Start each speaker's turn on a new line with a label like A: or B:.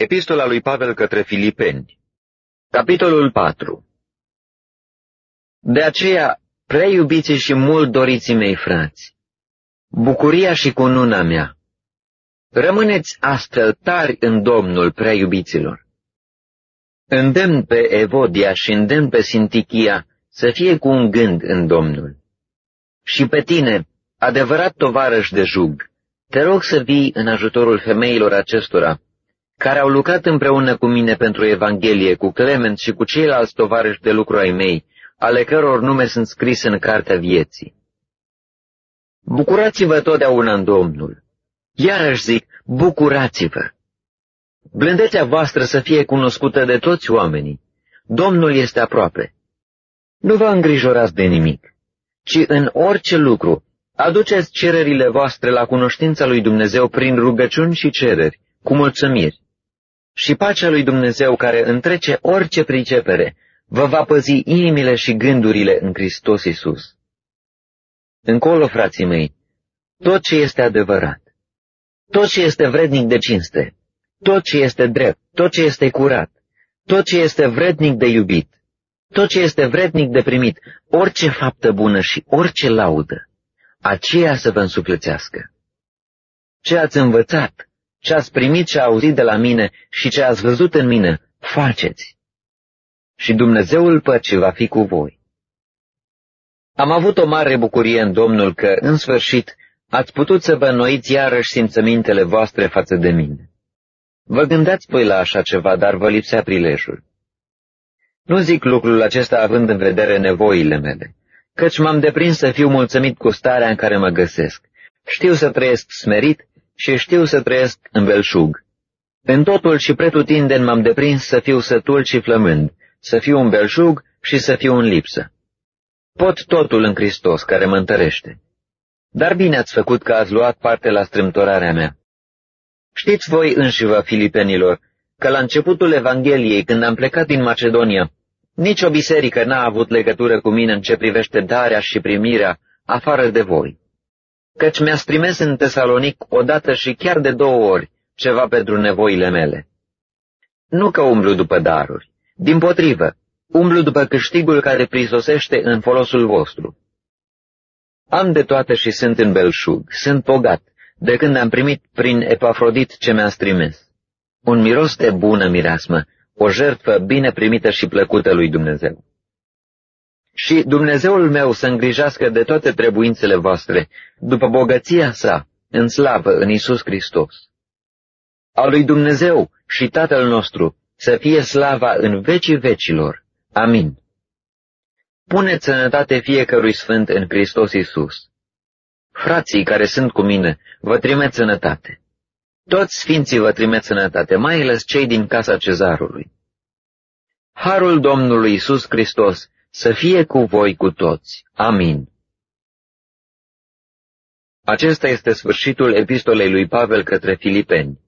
A: Epistola lui Pavel către Filipeni Capitolul 4 De aceea, prea iubiții și mult doriții mei frați, bucuria și cununa mea, rămâneți astfel tari în Domnul prea iubiților. Îndemn pe Evodia și îndemn pe Sintichia să fie cu un gând în Domnul. Și pe tine, adevărat tovarăș de jug, te rog să vii în ajutorul femeilor acestora, care au lucrat împreună cu mine pentru Evanghelie, cu Clement și cu ceilalți tovarăși de lucru ai mei, ale căror nume sunt scrise în cartea vieții. Bucurați-vă totdeauna în Domnul. Iarăși zic, bucurați-vă. Blândețea voastră să fie cunoscută de toți oamenii. Domnul este aproape. Nu vă îngrijorați de nimic, ci în orice lucru aduceți cererile voastre la cunoștința lui Dumnezeu prin rugăciuni și cereri, cu mulțumiri. Și pacea lui Dumnezeu care întrece orice pricepere, vă va păzi inimile și gândurile în Hristos Isus. Încolo, frații mei, tot ce este adevărat, tot ce este vrednic de cinste, tot ce este drept, tot ce este curat, tot ce este vrednic de iubit, tot ce este vrednic de primit, orice faptă bună și orice laudă, aceea să vă însuflețească. Ce ați învățat, ce ați primit și auzit de la mine și ce ați văzut în mine, faceți. Și Dumnezeul păcii va fi cu voi. Am avut o mare bucurie în Domnul că, în sfârșit, ați putut să vă înnoiți iarăși simțămintele voastre față de mine. Vă gândați păi la așa ceva, dar vă lipsea prilejul. Nu zic lucrul acesta având în vedere nevoile mele, căci m-am deprins să fiu mulțumit cu starea în care mă găsesc. Știu să trăiesc smerit și știu să trăiesc în belșug. În totul și pretutindeni m-am deprins să fiu sătul și flămând, să fiu un belșug și să fiu în lipsă. Pot totul în Hristos care mă întărește. Dar bine ați făcut că ați luat parte la strâmtorarea mea. Știți voi înșivă, filipenilor, că la începutul Evangheliei, când am plecat din Macedonia, nici o biserică n-a avut legătură cu mine în ce privește darea și primirea, afară de voi. Căci mi-a trimis în Tesalonic odată și chiar de două ori ceva pentru nevoile mele. Nu că umblu după daruri, din potrivă, umblu după câștigul care prisosește în folosul vostru. Am de toate și sunt în belșug, sunt bogat, de când am primit prin Epafrodit ce mi-a trimis. Un miros de bună mireasmă, o jertfă bine primită și plăcută lui Dumnezeu. Și Dumnezeul meu să îngrijească de toate trebuințele voastre, după bogăția sa, în slavă, în Isus Hristos. A lui Dumnezeu și Tatăl nostru să fie slava în vecii vecilor. Amin. Puneți sănătate fiecărui sfânt în Hristos Isus. Frații care sunt cu mine, vă trimit sănătate. Toți sfinții vă trimit sănătate, mai ales cei din casa cezarului. Harul Domnului Isus Hristos să fie cu voi cu toți. Amin. Acesta este sfârșitul epistolei lui Pavel către Filipeni.